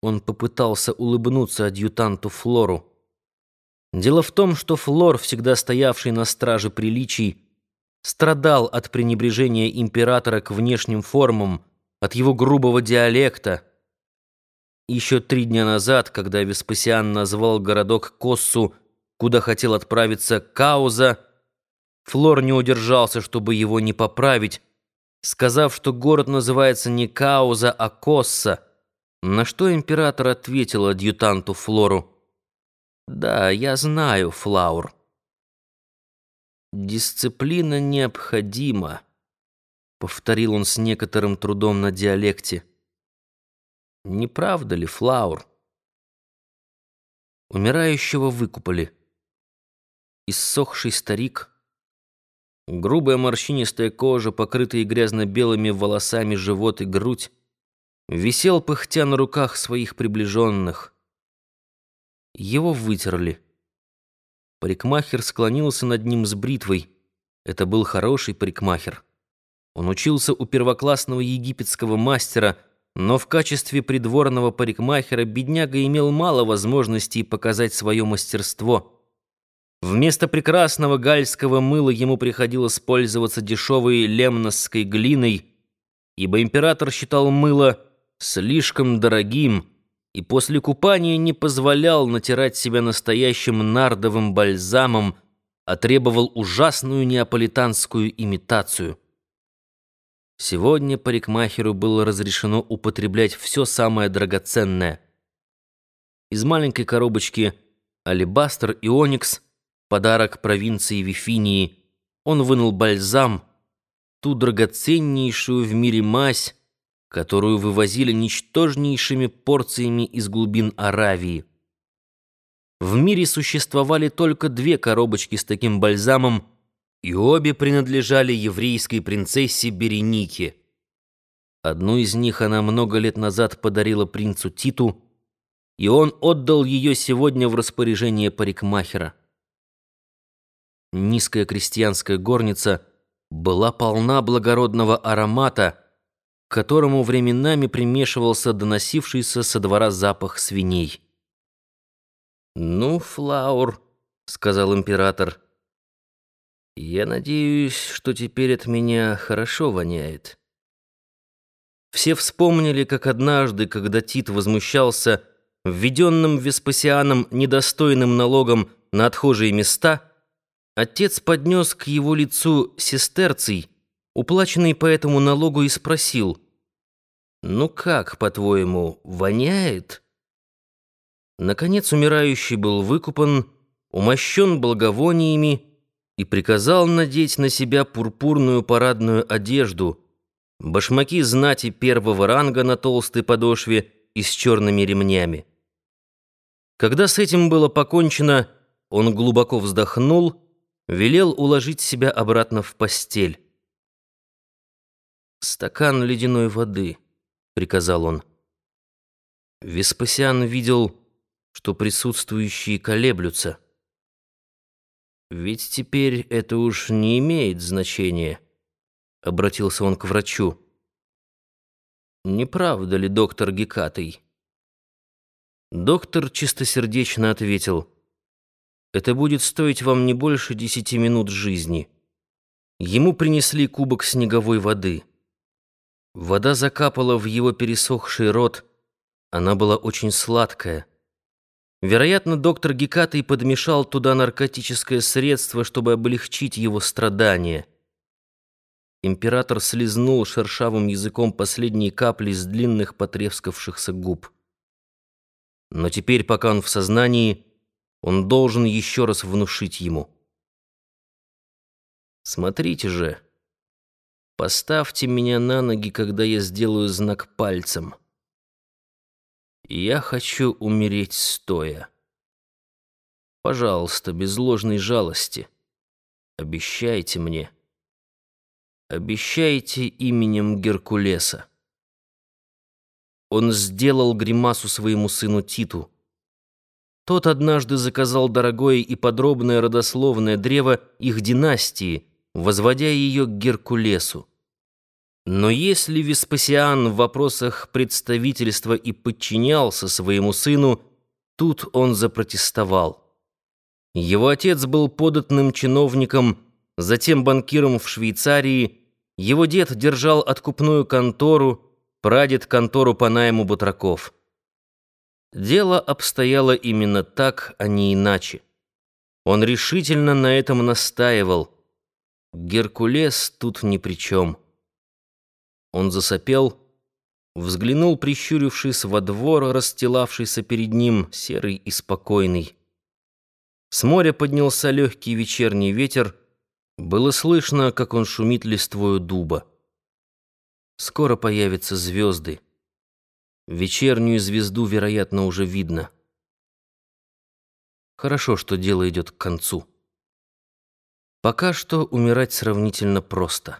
Он попытался улыбнуться адъютанту Флору. Дело в том, что Флор, всегда стоявший на страже приличий, страдал от пренебрежения императора к внешним формам, от его грубого диалекта. Еще три дня назад, когда Веспасиан назвал городок Коссу, куда хотел отправиться Кауза, Флор не удержался, чтобы его не поправить, сказав, что город называется не Кауза, а Косса — на что император ответил адъютанту Флору. «Да, я знаю, Флаур. Дисциплина необходима», — повторил он с некоторым трудом на диалекте. «Не правда ли, Флаур?» Умирающего выкупали. Иссохший старик, грубая морщинистая кожа, покрытые грязно-белыми волосами живот и грудь, висел пыхтя на руках своих приближенных. Его вытерли. Парикмахер склонился над ним с бритвой. Это был хороший парикмахер. Он учился у первоклассного египетского мастера, но в качестве придворного парикмахера бедняга имел мало возможностей показать свое мастерство. Вместо прекрасного гальского мыла ему приходилось пользоваться дешевой лемносской глиной, ибо император считал мыло слишком дорогим и после купания не позволял натирать себя настоящим нардовым бальзамом, а требовал ужасную неаполитанскую имитацию. Сегодня парикмахеру было разрешено употреблять все самое драгоценное. Из маленькой коробочки алебастр и оникс, подарок провинции Вифинии, он вынул бальзам, ту драгоценнейшую в мире мазь, которую вывозили ничтожнейшими порциями из глубин Аравии. В мире существовали только две коробочки с таким бальзамом, и обе принадлежали еврейской принцессе Беренике. Одну из них она много лет назад подарила принцу Титу, и он отдал ее сегодня в распоряжение парикмахера. Низкая крестьянская горница была полна благородного аромата, к которому временами примешивался доносившийся со двора запах свиней. «Ну, Флаур», — сказал император, — «я надеюсь, что теперь от меня хорошо воняет». Все вспомнили, как однажды, когда Тит возмущался введенным Веспасианом недостойным налогом на отхожие места, отец поднес к его лицу сестерций — уплаченный по этому налогу, и спросил, «Ну как, по-твоему, воняет?» Наконец умирающий был выкупан, умощен благовониями и приказал надеть на себя пурпурную парадную одежду, башмаки знати первого ранга на толстой подошве и с черными ремнями. Когда с этим было покончено, он глубоко вздохнул, велел уложить себя обратно в постель. «Стакан ледяной воды», — приказал он. Веспасиан видел, что присутствующие колеблются. «Ведь теперь это уж не имеет значения», — обратился он к врачу. «Не правда ли, доктор Гекатый?» Доктор чистосердечно ответил, «Это будет стоить вам не больше десяти минут жизни». Ему принесли кубок снеговой воды. Вода закапала в его пересохший рот. Она была очень сладкая. Вероятно, доктор Гекатый подмешал туда наркотическое средство, чтобы облегчить его страдания. Император слезнул шершавым языком последние капли с длинных потрескавшихся губ. Но теперь, пока он в сознании, он должен еще раз внушить ему. «Смотрите же!» Поставьте меня на ноги, когда я сделаю знак пальцем. Я хочу умереть стоя. Пожалуйста, без ложной жалости. Обещайте мне. Обещайте именем Геркулеса. Он сделал гримасу своему сыну Титу. Тот однажды заказал дорогое и подробное родословное древо их династии — возводя ее к Геркулесу. Но если Веспасиан в вопросах представительства и подчинялся своему сыну, тут он запротестовал. Его отец был податным чиновником, затем банкиром в Швейцарии, его дед держал откупную контору, прадед контору по найму батраков. Дело обстояло именно так, а не иначе. Он решительно на этом настаивал. Геркулес тут ни при чем. Он засопел, взглянул, прищурившись во двор, расстилавшийся перед ним, серый и спокойный. С моря поднялся легкий вечерний ветер, было слышно, как он шумит листвою дуба. Скоро появятся звезды. Вечернюю звезду, вероятно, уже видно. Хорошо, что дело идет к концу. Пока что умирать сравнительно просто.